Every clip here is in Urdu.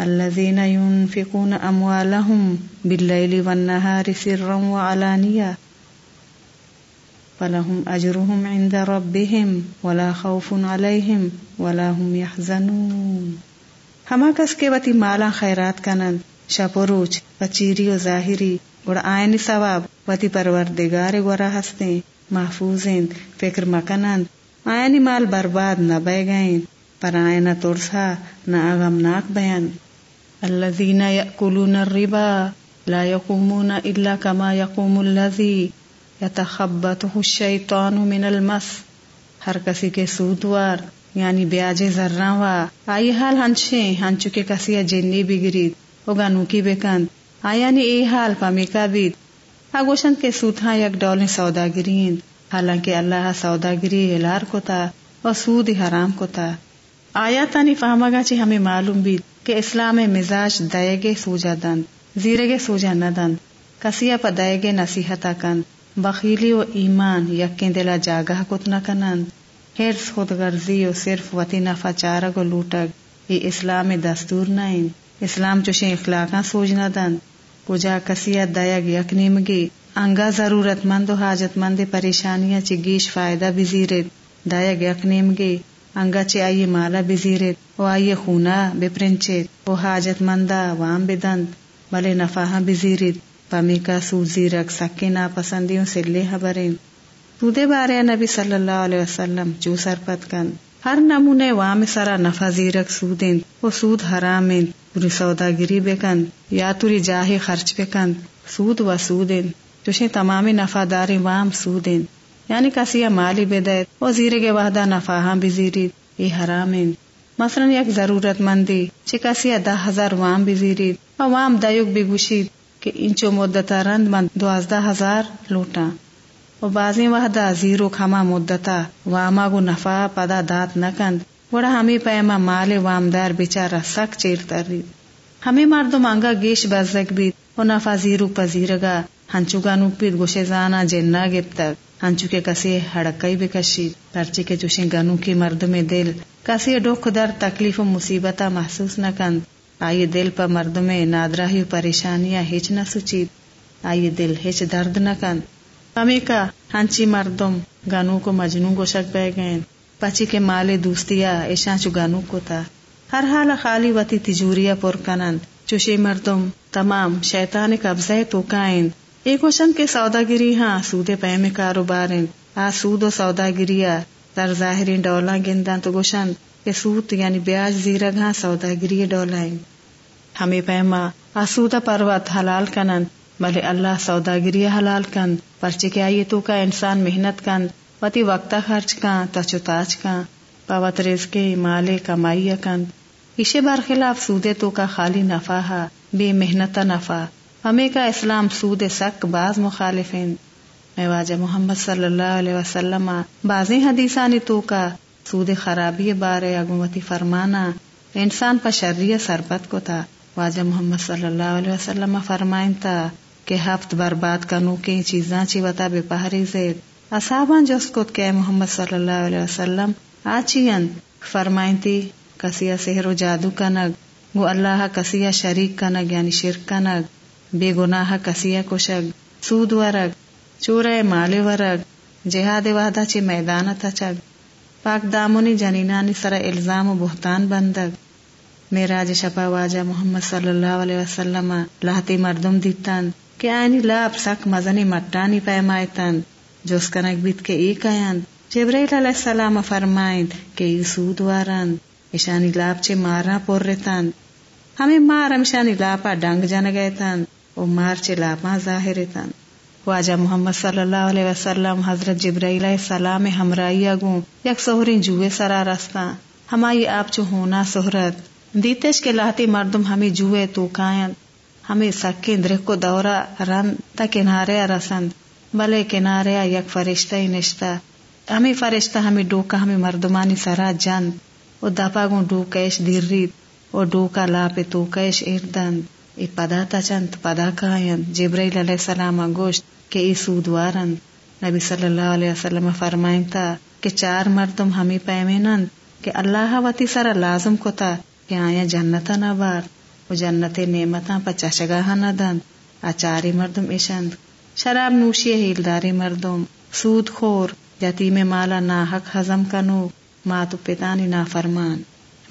الذين ينفقون أموالهم بالليل والنهار سرا وعلانية. فلهم أجرهم عند ربهم ولا خوف عليهم ولا هم يحزنون. ہما کس کے وتی مالا خیرات کنند شپ و روچ و چیری و ظاہری، گڑ آئین ثواب، وتی پروردگار گورا ہستے محفوظ فکر مکنند، آئینی مال برباد نہ بہ گئیں پر آئے ترسا، نہ اغمناک بیان. الذين يأكلون الربا لا يقومون إلا كما يقوم الذي يتخبطه الشيطان من المس. ہر کسی کے سودوار یعنی بیاج ذرا وا آئی حال ہنچے، ہنچو کے کسی جنی بگرید او گانو کی بکند۔ آیا نی اے حال پامی کا بید آگوشن کے سوتھا یک ڈول سوداگرین حالانکہ اللہ سوداگری الار کو تا و سود حرام کو تا آیا تانی فہما چی ہمیں معلوم بید۔ کہ اسلام مزاج دے گے سوجا دند، زیرے گے سوجا نہ دند کسیا پا دے گے نصیحت کند، بخیلی و ایمان یقین دلا جاگہ کت نہ کنند۔ ہرس خود غرضی و صرف وتی نفع چارگ و لوٹگ یہ اسلام دستور نائن اسلام چوشے اخلاقاں سوج نہ دند۔ کجا کسیا دیگ یک نیمگی انگا ضرورت مند و حاجت مند پریشانیاں چی گیش فائدہ بزیرت دیگ یک نیمگی انگا آئیے مالا بزیرت و آئیے خونا بپرنچت و حاجت مندا وام بدند بلے نفاہاں بزیرت پمی کا سوزی رکھ سکے نا پسندیوں سے لے حبرین سودے بارے نبی صلی اللہ علیہ وسلم چو سرپت کن ہر نمونے وام سرا نفع زیرک سودین و سود حرامین پوری سودا گری بکند یا توری جاہی خرچ بکند سود و سودین چوشے تمام نفع داری وام سودین یعنی کسی مالی بدیت و زیر کے وحدہ نفاہاں بزیری یہ حرام مثلا یک ضرورت مندی چی کسی دہ ہزار وام بزیری و وام دیوک بگوشید کہ انچو مدتا رند من دوازدہ ہزار لوٹا و بازی وحدہ زیرو کھما مدتا واما گو نفع پدا دات نکند۔ وڑا ہمیں پیما مال وامدار بیچارہ سک چیر ترید ہمیں مردم انگا گیش بزک بیت و نفع زیرو پذیرگا ہنچو گانو پیت گوشے زانا جننا گپتک ہنچو کے کسی ہڑکئی بکشی پرچی کے جوشیں گنو کی مرد میں دل کسی ڈوک در تکلیف و مصیبت محسوس نہ کند۔ آئیے دل پر مرد میں نادراہی پریشانیاں ہچ نہ سچیت آئیے دل ہچ درد نہ کند۔ کمی کا ہنچی مردم گنو کو مجنو کو شک بہ گئے پچی کے مالے دوستیا ایشا چو گنو کو تھا ہر حال خالی وتی تجوریا پر کنند۔ چوشے مردم تمام شیطان قبضہ تو کائند ایک وشن کے سودا گری ہاں سودے پیم کاروبار آ، سود و سودا گریا در ظاہر ڈولا گندا تو گوشن۔ کے سوت یعنی بیاج زیرگ ہاں سودا گری ڈولا ہمیں پیما آ سودا پروت حلال کنن بھلے اللہ سودا گری حلال کند پرچے کے آئیے تو کا انسان محنت کند پتی وقتا خرچ کا تچو تاچ کا پوت ریز کے مالے کمائی کند اسے بار خلاف سودے تو کا خالی نفع بے محنت نفع۔ ہمیں کا اسلام سود سک باز مخالف میں واجہ محمد صلی اللہ علیہ وسلم بازی حدیثانی تو کا سود خرابی بارے اگمتی فرمانا، انسان پر شریع سربت کو تھا واجہ محمد صلی اللہ علیہ وسلم فرمائن تھا کہ ہفت برباد کنو کی چیزاں چی وطا بے پہری زید۔ اصحابان جس کو کہ محمد صلی اللہ علیہ وسلم آچین فرمائن تھی کسیا سحر و جادو کنگ، وہ اللہ کسیا شریک کنگ یعنی شرک کنگ۔ بے گناہ کسیا کشگ سود ورگ چور مال ورگ جہاد وحدہ چی میدان تچگ پاک دامونی جنینانی سر الزام و بہتان بندگ میرا شپا واجہ محمد صلی اللہ علیہ وسلم لاہتی مردم دیتن کہ آئینی لاب سک مزنی مٹانی پیمائتن جوس کنک بیت کے ایک آیند جبریل علیہ السلام فرمائند کہ ای سود وارند اشانی لاب چے مارا پور رتند ہمیں مار امشانی لاپا ڈنگ جن گئے تند او مار لاپا ظاہر تن واجہ محمد صلی اللہ علیہ وسلم حضرت جبرائیل السلام ہمرائی اگوں یک سہرین جوئے سرا رستا ہمائی آپ چو ہونا سہرت۔ دیتش کے لاتی مردم ہمیں جوئے تو کائن۔ ہمیں سکے درخ کو دورا رن تا کنارے رسند۔ بلے کنارے یک فرشتہ ہی نشتا ہمیں فرشتہ ہمیں ڈوکا ہمیں مردمانی سرا جند۔ او دپا گوں ڈوکیش دیر ریت او ڈوکا لاپے تو کیش اردند ای پدا تا چند پدا کائن جبرائیل علیہ السلام گوشت کہ ای سودوارند نبی صلی اللہ علیہ وسلم فرمائن تا کہ چار مردم ہمیں پیمینند کہ اللہ وتی سر لازم کو تا کہ آیا جنتا نہ بار و جنت نعمتاں پا چشگاہ ندند اچاری مردم اشند شراب نوشی ہیلداری مردم سود خور یتیم مالا ناحق ہزم کنو ماتو پتانی نا فرمان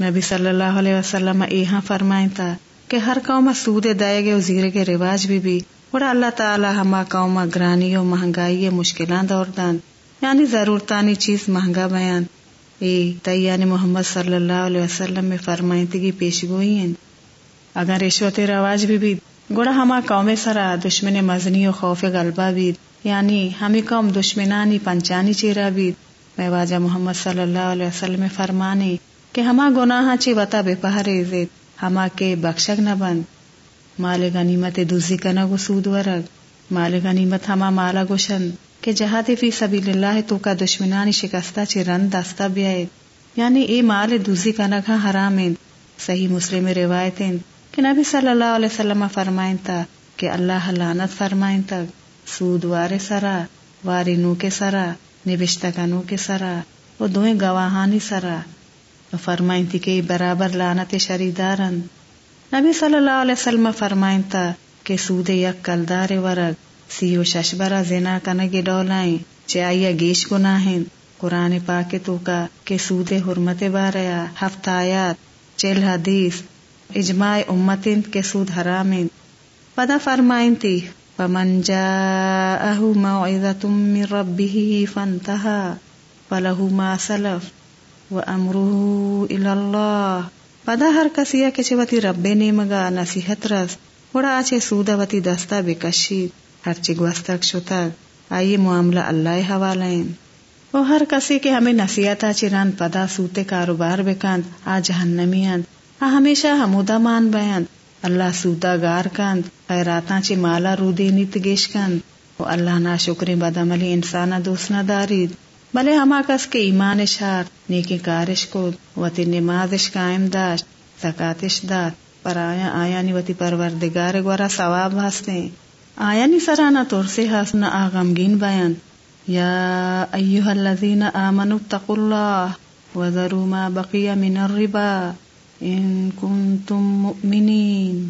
نبی صلی اللہ علیہ وسلم ایہاں فرمائیں تا کہ ہر قوم سود دائے گے زیرے کے رواج بھی بھی۔ بڑا اللہ تعالی ہما قوم گرانی و مہنگائی مشکلات دور دان یعنی ضرورتانی چیز مہنگا بیان۔ اے تیانی محمد صلی اللہ علیہ وسلم میں فرمائنتگی پیش گوئی ہیں۔ اگر رشوت رواج بھی بھی۔ گڑا ہما قوم سرا دشمن مزنی و خوف غلبہ بھی۔ یعنی ہمیں قوم دشمنانی پنچانی چیرا بھی۔ میں واجہ محمد صلی اللہ علیہ وسلم فرمانے کہ ہما گناہ چی وطا بے پہرے زید۔ ہما کے بخشک نہ بند مال غنیمت دوزی کا گو سود ورگ مال غنیمت ہما مالا گوشن کہ جہاد فی سبیل اللہ تو کا دشمنانی شکستہ چی رن دستا بیائے یعنی اے مال دوزی کا نگا حرام صحیح مسلم روایت کہ نبی صلی اللہ علیہ وسلم فرمائن تا کہ اللہ لعنت فرمائن تک سود وار سرا واری نو کے سرا نبشتہ کا نو کے سرا وہ دوئیں گواہانی سرا فرمائن تھی کہ برابر لانت شریدارن۔ نبی صلی اللہ علیہ وسلم فرمائن تھا کہ سود یک کلدار ورگ، سی و ششبرا زنا کنگی ڈولائیں چاہیے گیش گناہیں قرآن پاک تو کا کہ سود حرمت باریا ہفت آیات، چل حدیث، اجماع امتن کے سود حرام پدا فرمائن تھی فمن پمن جا من ربه فانتهى فله ما سلف۔ و امرو اللہ پدا ہر کسی کے چوتی رب نے مگا نصیحت رس بڑا آچے سودا وتی دستا بے کشی ہر چگوستک شتک آئیے معاملہ اللہ حوالہ وہ ہر کسی کے ہمیں نصیحت آچے ران پدا سوتے کاروبار بکند آ جہنمی آ ہمیشہ ہمودا مان بیند اللہ سودا گار کند خیراتاں چے مالا رو دینی تگیش کند و اللہ نا شکر بدعملی انسانا دوست دارید بلے ہما کس کے ایمان شار نیکی کارش کو وتی نمازش قائم داشت، زکاتش داد، پر آیا آیا نی وتی پروردگار گورا ثواب ہستے۔ آیا نی سرانا طور سے حسن آغمگین بیان۔ یا ایوہ الذین آمنوا اتقوا اللہ وذروا ما بقی من الربا ان کنتم مؤمنین۔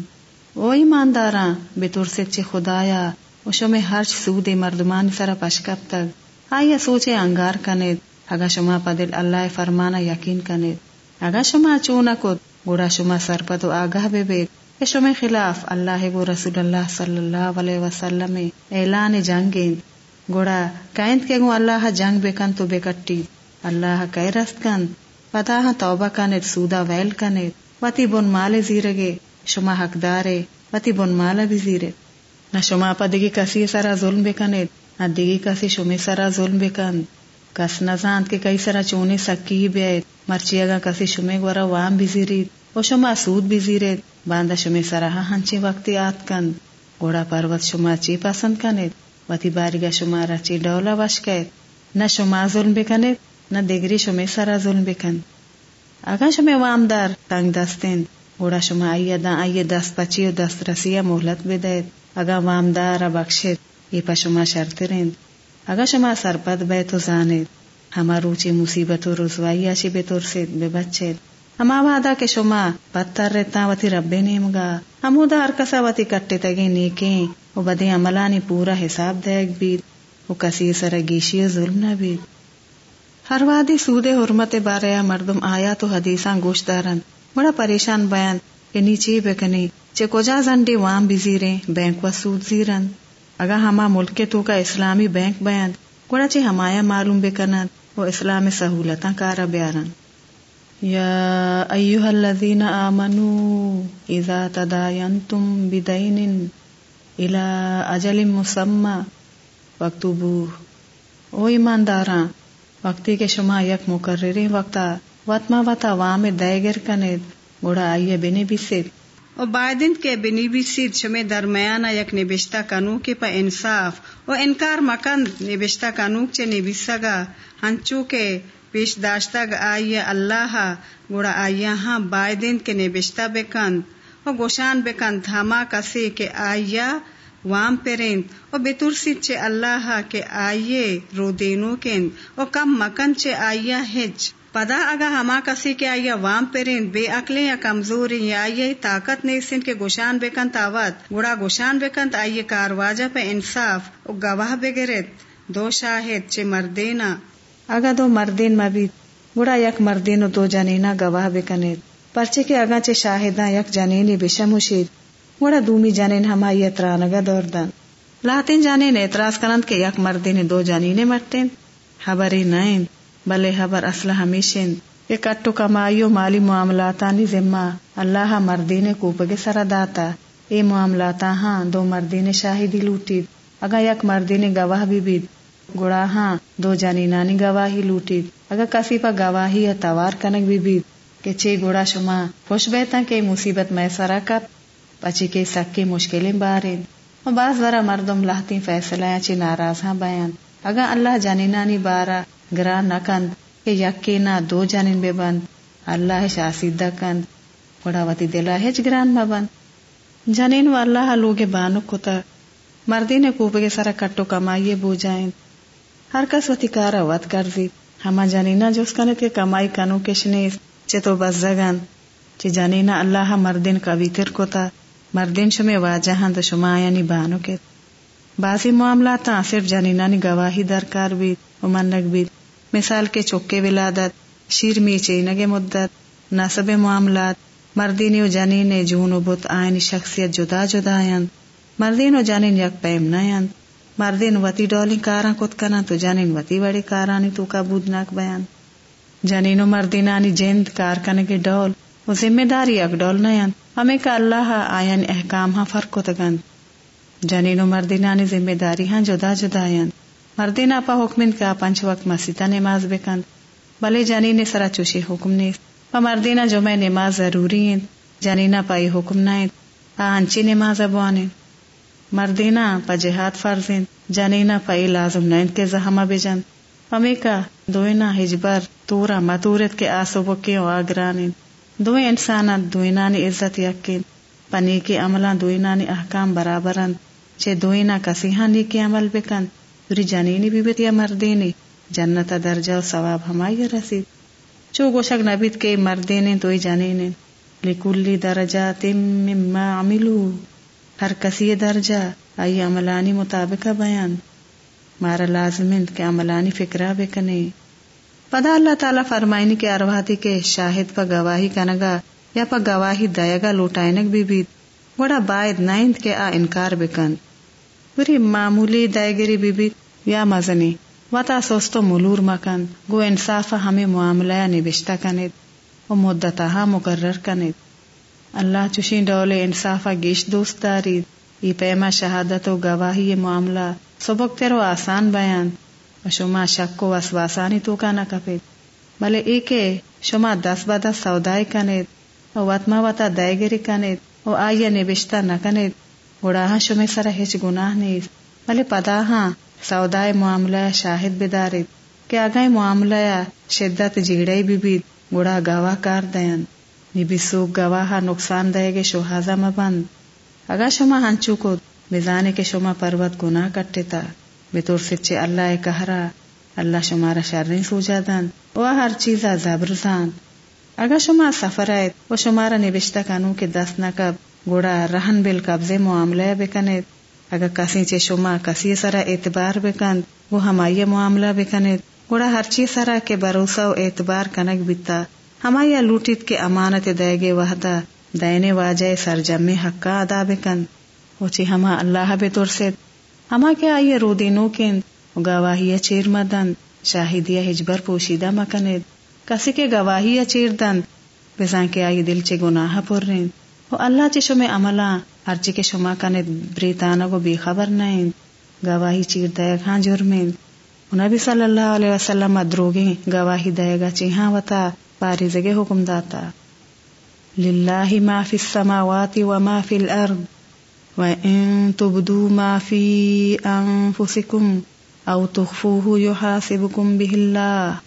او ایمانداراں بے طور سے چھ خدایا وشو میں ہر سود مردمان سرا پشکب تک آئیے سوچے انگار کنید، اگا شما پدل اللہ فرمانا یقین کنید. اگا شما چونا کد گوڑا شما سرپد و آگاہ بے بے شما خلاف اللہ گو رسول اللہ صلی اللہ علیہ وسلم اعلان جنگیند گوڑا کائند کے گو اللہ جنگ بے کن تو بے کٹی اللہ کئی رست کن. پتا ہاں توبہ کنید، سودا ویل کنید. وتی بن مال زیرگے، شما حقدارے وتی بن مال بھی زیرے. نہ شما پدگی کسی سرا ظلم بے کنید دیگی کسی شمی سرا ظلم بکن کس نزاند کے کئی سرا چونی سکی بیت مرچی اگا کسی شمی گورا وام بزیرید و شما سود بزیرید باندہ شمی سرا ها ہاں ہنچی ہاں وقتی آت کند گوڑا پروت شما چی پسند کنید۔ وتی باریگا شما را چی ڈولا وش کید نہ شما ظلم بکنید نہ دیگری شمی سرا ظلم بکن اگا شمی وام دار تنگ دستین۔ گوڑا شما آئیے دا، آئیے دست پچی و دست رسی مہلت بدید اگا وام دار بخشید۔ یہ پشما شرط رند اگر شما سرپد بے تو زانید۔ ہما روچی مصیبت و رسوائی آشی بے طور سے بے بچے ہما وعدہ کے شما بدتر رہتا وتی ربے نیمگا۔ ہمو دار کسا وتی کٹے تگے نیکیں۔ وہ بدے عملانی پورا حساب دیکھ بید۔ وہ کسی سر گیشی ظلم نہ بید۔ ہر وادی سود حرمت بارے مردم آیا تو حدیثاں گوشت دارن بڑا پریشان بیان۔ کہ نیچے بکنی، چے کجا زنڈی وام بزیریں، بینک و سود زیرن اگر ہما ملک کے تو کا اسلامی بینک بیان۔ گوڑا چی ہمایا معلوم بے وہ اسلام سہولتاں کارا بیارن یا ایوہ الذین آمنوا اذا تداینتم بدین الى اجل مسمى وقتبوه او ایمانداراں وقتی کے شما یک مقرری وقتا وطما وطا وام دے کنید، گوڑا آئیے بینی بھی سید و بائدند کے بنیبی سید شمی درمیان یک نبشتہ کنوک پا انصاف و انکار مکند نبشتہ کنوک چے نبیسگا ہنچو کے پیش داشتہ آئی اللہ، گوڑا آئی ہاں بائدند کے نبشتہ بکند و گوشان بکند ہما کسی کے آئیا وام پرند و بترسی چے اللہ کے آئیے رو دینو کند و کم مکن چے آئیا ہج۔ پدا اگا ہما کسی کے آئیا وام پرین، بے عقلیں یا کمزور یا آئیے طاقت نیسن کے گوشان بکن تاوت گڑا گوشان بکن آئیے کارواجہ پہ انصاف، او گواہ بگرت دو شاہد چے مردینا اگا دو مردین مبید گڑا یک مردین و دو جنینا گواہ بکنید پرچے کے اگا چے شاہداں یک جنینی بشموشید گڑا دومی جنین ہمائی اترانگا دور دن لاتین جانین اعتراض کنند کے یک مردین دو جنینے مرتین۔ حبری نائن بلے حبر اصلہ ہمیشن۔ یہ کٹو کمائیو مالی معاملاتانی ذمہ۔ اللہ مردین کوپگے سرا داتا۔ اے معاملاتا ہاں دو مردین شاہدی لوٹید۔ اگا یک مردین گواہ بھی بید۔ گڑا ہاں دو جانینانی گواہی لوٹید۔ اگا کسی پا گواہی یا توار کنک بھی بید۔ کہ چے گوڑا شما، خوش بیتا کہ مصیبت میں سرا کپ پچی کے سکی مشکلیں بارین بعض ورا مردم لہتی فیصلہ چی ناراض ہاں بیان۔ اگا اللہ جانینانی بارا۔ گرا نہ کند، کہ یکی نہ دو جانین بے بند۔ اللہ شاسیدہ کند گڑا وتی دلا ہچ گران مبند جنین و اللہ لوگ بانو کتا، مردی نے کوپے سارا کٹو کمائیے بو جائیں۔ ہر کس وتی کارا وط کر دی ہما جنینا جو اس کنے کے کمائی کنو کشنے چے تو بس زگن چے اللہ مردین کویتر کتا، مردین شمی واجہاں تو شما یعنی بانو کے۔ بعضی معاملات صرف جنینانی گواہی درکار بھی امنگ بھی۔ مثال کے چوکے ولادت، شیر می چینگ مدت نصب معاملات، مردین و جنین جون و بت آئین شخصیت جدا جدا آئند مردین و جنین یک پیم نہ نیند مردین وتی ڈولی کاراں کت کنا تو جنین وتی وڑی کارانی تو کا بودناک بیان، جنین و مردینانی جند کار کنے کے ڈول وہ ذمہ داری یک ڈول نیند ہمیں کا اللہ آئین احکام ہاں فرق کو تگند، جنین و مردینانی ذمہ داری ہاں جدا جدا آئند مردین پا حکمن کا پنچ وقت مسیطہ نماز بکند بلے جنین سرا چوشی حکم نیست پا مردینہ جمع نماز ضروری ہیں جنینہ پائی حکم نائیں پا انچی نماز ابوانے مردینہ پا جہاد فرض ہیں جنینہ پائی لازم نائن کے زہمہ بجند ہمیں کا دوئنا ہجبر تورا متورت کے آسو بکے و آگران دوئے انسانات دوئنانی عزت یقین پنی کے عملہ دوئنانی احکام برابرند چھے دوئنا کسیحا نیکی عمل بکند دوری جنینی بھی بیت یا مردینی جنت درجہ و ثواب ہمائی رسید چو گوشک نبیت کے مردین توی جنین لکلی درجات مما عملو ہر کسی درجہ آئی عملانی مطابق بیان مارا لازمند کے عملانی فکرہ بکنے پدا اللہ تعالی فرمائنی کے ارواتی کے شاہد پا گواہی کنگا یا پا گواہی دائگا لوٹائنک بھی بیت بڑا باید نائند کے آ انکار بکن بری معمولی دائگری بی بیت یا مزنی وتا سوستو ملور مکن گو انصاف ہمیں معاملہ نبشتہ یعنی کنید و مدتہ مقرر کنید. اللہ چشین ڈول انصاف گیش دوست دارید. ای پیما شہادت و گواہی معاملہ سبک تیرو آسان بیان. و شما شک و اسواسانی تو کا نہ کپید بلے ای کے شما دس بدس سودائی کنید. و وطما وطا دائگری کنید. و آئیے نبشتہ نہ کنید گڑاہاں شمی سر ہچ گناہ نیست. بلے پدا ہاں سودائے معاملہ شاہد بدارت کہ آگاہ معاملہ شدت جیڑے بھی بھی گڑا گواہ کار دین نبی سوک گواہ نقصان دے گے شوہازہ مبند اگا شما ہنچو کو بزانے کے شما پروت گناہ کٹے تا بطور سچے اللہ کہرا اللہ شمارا شرین سوجا دن و ہر چیزا زبرزان اگا شما سفر آئے وہ شمارا نبشتہ کنو کے دست نکب گوڑا رہن بل قبضے معاملہ بکنے اگر کسی چے شما کسی سرا اعتبار بکند وہ ہمائی معاملہ بکند گوڑا ہر چیز سرا کے بھروسہ و اعتبار کنک بیتا ہمائی لوٹیت کے امانت دے گے وحدہ۔ دینے واجہ سرجم حقا ادا بکند وہ چی ہما اللہ بے سے۔ ہما کے آئیے رو دینو کند گواہی چیر مدند شاہدیہ ہجبر پوشیدہ مکند کسی کے گواہی چیر دند بزان کے آئی دل چے گناہ پر رین وہ اللہ چشو عملہ۔ ہر کے شما کنے بریتانا کو بے خبر نہیں گواہی چیر دے ہاں جرمین نبی صلی اللہ علیہ وسلم ادروگی گواہی دے گا چی ہاں وطا پاری زگے حکم داتا۔ للہ ما فی السماوات وما فی الارض وَإِن تُبْدُوا مَا فِي أَنفُسِكُمْ أَوْ تُخْفُوهُ يُحَاسِبُكُمْ بِهِ اللَّهُ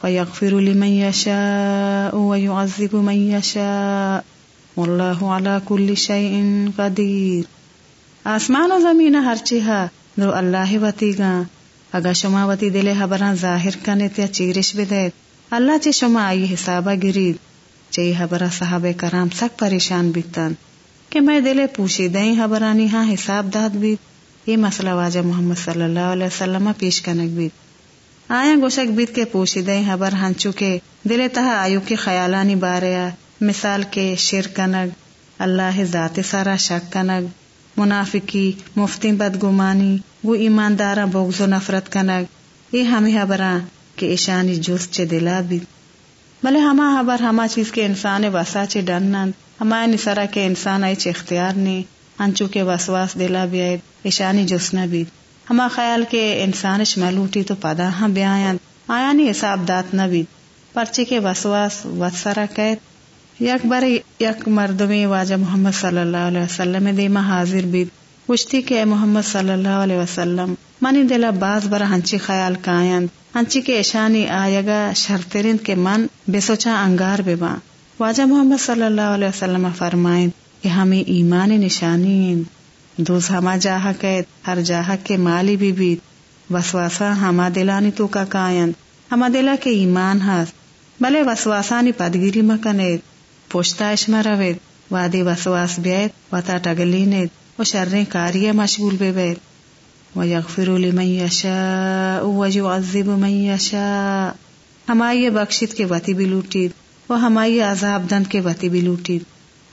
فَيَغْفِرُ لِمَن يَشَاءُ وَيُعَذِّبُ مَن يَشَاءُ واللہ علا کل شیء قدیر۔ آسمان و زمین ہر چیہا اللہ وتی گا۔ اگا شما وتی دلے حبران ظاہر کنے تیا چیرش بدیت اللہ چے شما آئی حسابہ گرید۔ چے حبرہ صحابہ کرام سک پریشان بیتن۔ کہ میں دلے پوشی دیں حبرانی ہاں حساب داد بیت یہ مسئلہ واجہ محمد صلی اللہ علیہ وسلم پیش کنک بیت آیا گوشک بیت کے پوشی دیں حبر ہنچو کے دلے تہا آیو کی خیالانی باریا مثال کے شیر کنگ اللہ ذات سارا شک کنگ منافقی، مفتی بدگمانی، وہ ایماندارا بغض و نفرت کنگ یہ ہمیں حبراں کہ ایشانی جوست چے دلا بھی۔ بلے ہما حبر ہما چیز کے انسان وسا چے ڈنن ہما نسرا کے انسان آئی چے اختیار نے انچو کے وسواس دلا بھی آئے، ایشانی جوست نہ بھی۔ ہما خیال کے انسانش ملوٹی تو پدا ہاں بیان آیا نہیں حساب دات نہ بھی۔ پرچے کے وسواس وسرا قید یک بار یک مردمی واجہ محمد صلی اللہ علیہ وسلم دیما حاضر بید. پوچھتی کہ محمد صلی اللہ علیہ وسلم، منی دلا باز برا ہنچی خیال کائن ہنچی کے ایشانی آئے گا شرطرین کے من بے سوچا انگار بے باں واجہ محمد صلی اللہ علیہ وسلم فرمائیں کہ ہمیں ایمان نشانی دوز ہما جاہ قید ہر جاہ کے مالی بھی بیت وسواسا ہما دلانی تو کا کائن ہما دلا کے ایمان ہس بلے وسواسانی پدگیری مکنیت پوچھتا اشما روید. وادی وسواس بیت وتا ٹگلینید و شرنے کاری مشغول بے بیت و یغفر لمن یشاء و یعذب من یشاء. ہمائی بخشت کے وتی بھی لوٹید و ہمائی عذاب دند کے وتی بھی لوٹید.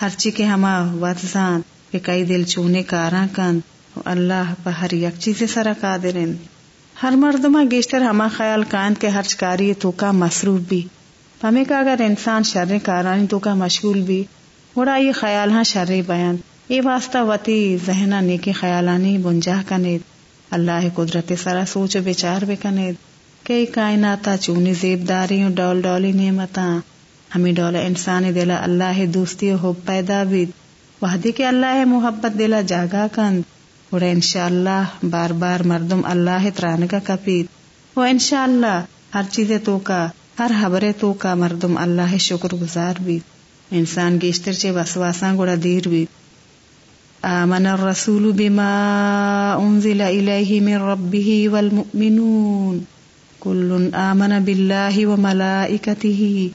ہرچی کے ہما وطزان کہ کئی دل چونے کاراں کند و اللہ پہ ہر یک چیز سرا قادرن. ہر مردمہ گیشتر ہما خیال کائند کے ہر چکاری تو کا مصروف بھی. ہمیں کا اگر انسان شر کارانی تو کا مشغول بھی گوڑا یہ خیال ہاں شر بیان۔ یہ واسطہ وتی ذہنا نیکی خیالانی بنجا کنید۔ اللہ قدرت سرا سوچ بچار بے کنید۔ کئی کائناتا چونی زیب داری ڈول ڈولی نعمتا ہمیں ڈول انسانی دلا اللہ دوستی و حب پیدا بید۔ وحدی کے اللہ محبت دلا جاگا کند۔ گوڑا انشاءاللہ بار بار مردم اللہ ترانگا کپید۔ و انشاءاللہ ہر چیز تو کا ہر حبرے تو کا مردم اللہ شکر گزار بھی انسان گیشتر چے وسواساں گوڑا دیر بھی آمن الرسول بما انزل الیہ من ربه والمؤمنون. کل آمن باللہ وملائکته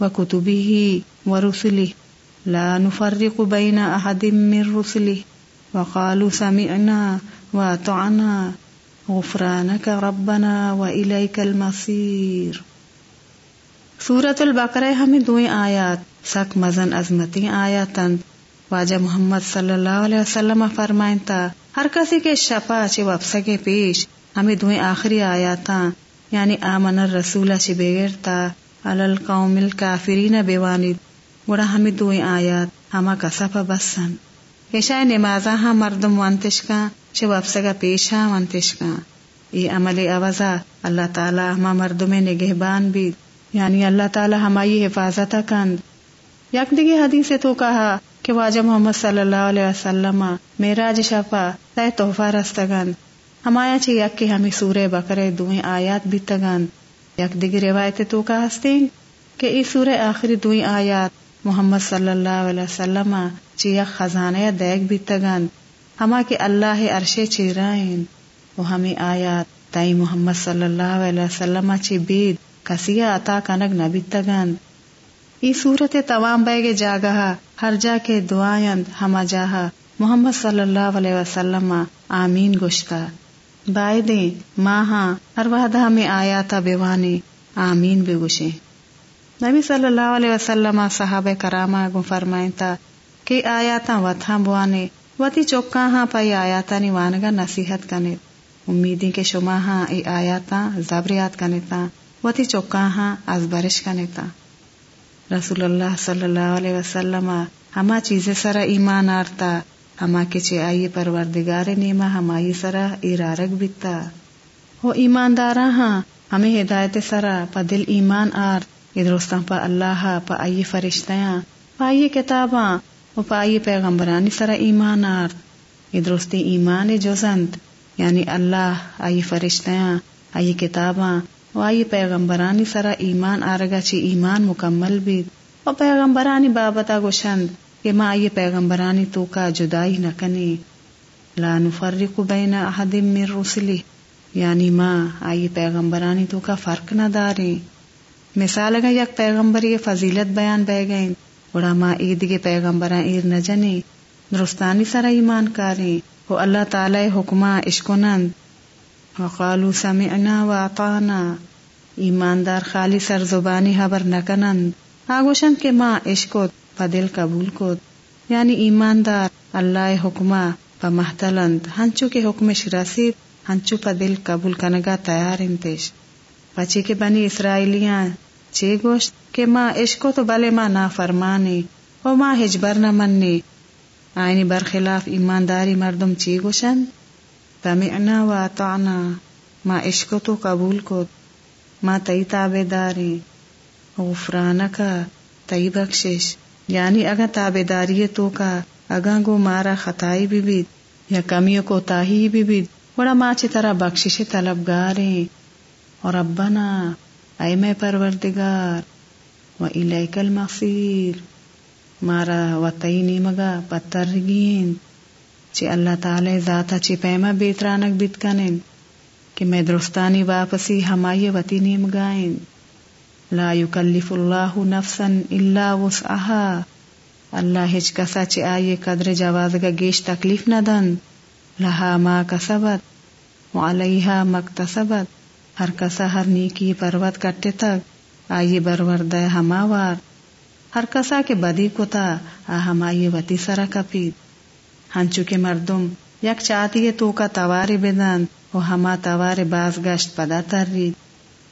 وکتبه ورسله. لا نفرق بین احد من رسله. وقالوا سمعنا واتعنا غفرانك ربنا وإليك المصير. سورت البقرہ ہمیں دوئیں آیات سک مزن عظمتی آیاتن واجہ محمد صلی اللہ علیہ وسلم فرمائن تا ہر کسی کے شپا چے وفسا کے پیش، ہمیں دوئیں آخری آیاتاں یعنی آمن الرسولہ چے بغیر تا علل قوم الکافرین بیوانید گوڑا ہمیں دوئیں آیات، ہما کسپا بسن ایشای نمازا ہاں مردم وانتشکا چے وفسا کا پیش ہاں وانتشکا یہ عمل اوزا اللہ تعالی ہما مردم نگہبان بید یعنی اللہ تعالی ہماری حفاظت کند۔ یک دگی حدیث تو کہا کہ واجہ محمد صلی اللہ علیہ وسلم میرا شفا تے تحفہ رستگند ہمایا چھ یک کی ہمیں سورہ بکرے دوئیں آیات بھی تگند یک دگی روایت تو کا ہستیں کہ ای سورہ آخری دوئیں آیات محمد صلی اللہ علیہ وسلم چھ یک خزانہ دیکھ بھی تگند ہما کے اللہ عرشے چیرائن وہ ہمیں آیات تائی محمد صلی اللہ علیہ وسلم چھ بید۔ کسیا عطا کنگ نبی تگند ای صورت توام بیگ جاگہ ہر جا کے دعائند ہما جاہا محمد صلی اللہ علیہ وسلم آمین گشتا بائے دیں ماہاں ہر وحدہ میں آیا تھا بیوانے آمین بے گشے نبی صلی اللہ علیہ وسلم صحابہ کراما گو فرمائیں تا کہ آیاتا وتھاں بوانے وتی چوکا ہاں پائی آیاتا نیوانگا نصیحت کنے امیدیں کے شما ہاں ای آیاتا زبریات کنے تا وتی چوکا ہاں از برش کا نیتا رسول اللہ صلی اللہ علیہ وسلم ہما چیز سرا ایمان آرتا ہما کے چے آئیے پروردگار نیما ہمائی سرا ارارک بیتا ہو ایماندارا ہاں ہمیں ہدایت سرا پا دل ایمان آر ادرستان پا اللہ پا آئیے فرشتیاں پا آئیے کتاباں و پا آئیے پیغمبرانی سرا ایمان آر ادرستی ایمان جوزند یعنی اللہ آئیے فرشتیاں آئیے کتاباں وائی پیغمبرانی سرا ایمان آرگا چی ایمان مکمل بید. و پیغمبرانی بابتا گوشند کہ ما آئی پیغمبرانی تو کا جدائی نکنی. لا نفرق بین احد من رسلی. یعنی ما آئی پیغمبرانی تو کا فرق نہ داری مثال اگر یک پیغمبری فضیلت بیان بہ گئیں بڑا ماں عید کے پیغمبر ایر نہ جنی درستانی سر ایمان کاری. وہ اللہ تعالی حکمہ اشکنند وقالو سمعنا و ایماندار خالی سر زبانی حبر نکنند. آگوشن کے ماں عشقت پدل قبول کت یعنی ایماندار اللہ حکمہ محتلند ہنچو کے حکم شراسید ہنچو پا دل قبول کنگا تیار انتیش پچی کے بنی اسرائیلیاں چی گوشت؟ کہ ماں عشقو تو بلے ماں نا فرمانی او ماں ہجبر نہ منی آئینی برخلاف ایمانداری مردم چی گوشن تمعنا و اطعنا ماں عشقو تو قبول کو ماں تئی تابے داری غفرانکا تئی بخشش۔ یعنی اگا تابے داری تو کا اگا گو مارا خطائی بھی بید، یا کمیوں کو تاہی بھی بید۔ بڑا ماں چی طرح بخشش طلبگاریں اور ابنا اے میں پروردگار و الیک المصیر۔ مارا و تئی مگا پتر گین۔ چی اللہ تعالی ذاتا چی پیما بیترانک بیت کنن کہ میں درستانی واپسی ہمائی وتی نیم گائیں لا یکلف اللہ نفسا الا وسعها اللہ ہچ کسا چی آئیے قدر جواز گا گیش تکلیف نہ دن۔ لہا ما کسبت، وعلیہا مکتسبت ہر کسا ہر نیکی پروت کٹے تک، آئیے برور ہماوار۔ ہر کسا کے بدی کو تا، آ ہمائی وتی سرا کپید ہنچو کے مردم یک چاہتی تو کا توار بدن وہ ہما توار باز گشت پدا تر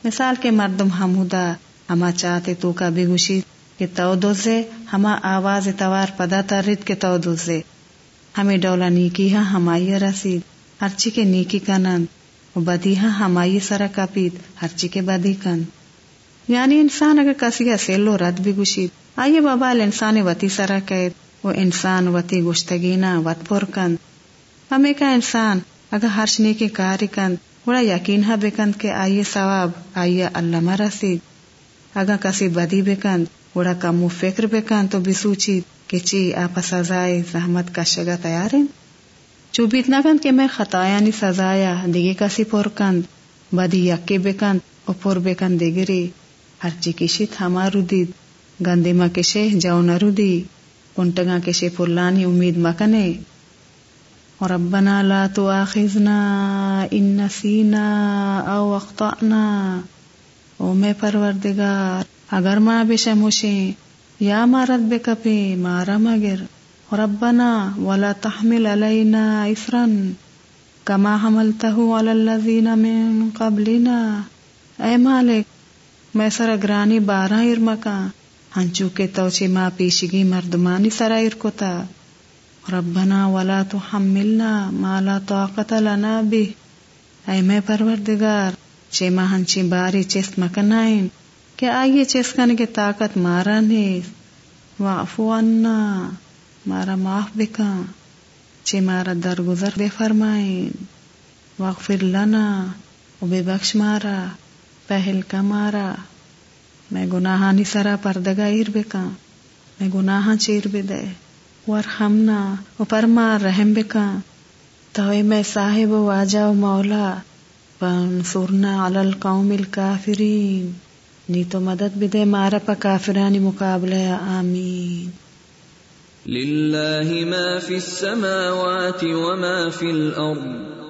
مثال کے مردم ہمودا ہما چاہتے تو کا بگوشید کہ تو دوزے، ہما آواز توار پدا ترید کے تو دوزے۔ ہمیں ڈولا نیکی ہاں ہمائی رسید ہرچی کے نیکی کنن۔ و بدی ہاں ہمائی سرا کپید ہرچی کے بدی کن۔ یعنی انسان اگر کسی سیلو رد بھی گشید آئیے بابا انسان وتی سرا قید وہ انسان وتی گشتگینا وط پور کند۔ ہمیں کا انسان اگر ہرش نیکی کاری کند بڑا یقین ہا بکند کہ آئیے ثواب، آئیے اللہ رسید۔ اگر کسی بدی بکند بڑا کم فکر بکن تو بھی سوچی کہ چی آپ سزائے زحمت کا شگا تیار ہیں۔ چو چوبیت نہ کند کہ میں خطایا نی سزایا، دیگے کسی پور کند۔ بدی یکی بکند او پور بکند دیگری ہر چی کشی ہمارو دید، گندے ما کشے جو نرو دی کنٹگا کشے پرلانی امید مکنے۔ اور ربنا لا تؤاخذنا ان نسینا او اخطأنا۔ او میں پروردگار، اگر ماں بے شموشے یا مارت بے کپے مارا مگر ربنا ولا تحمل علینا اسرن کما حملته على الذين من قبلنا۔ اے مالک، میں سر گرانی بارہ ارمکا ہنچو کے توچے ماں پیشگی مردمانی سرا ارکتا ربنا ولا تحملنا ما لا طاقت لنا به اے میں پروردگار چے ماں ہنچی باری چست مکنائیں کہ آئیے چسکن کے طاقت مارا نے وعفو عنا مارا معاف بکا چے مارا درگزر بے فرمائیں واغفر لنا و بے بخش مارا پہل کا مارا میں گناہانی سرا پردگا ایر بکا میں گناہ چیر بے دے ورحمنا و پرمار رحم بکا توے میں صاحب و واجا و مولا فانصرنا علی القوم الكافرین نی تو مدد بھی دے مارا پا کافرانی مقابلہ آمین لله ما في السماوات وما في الأرض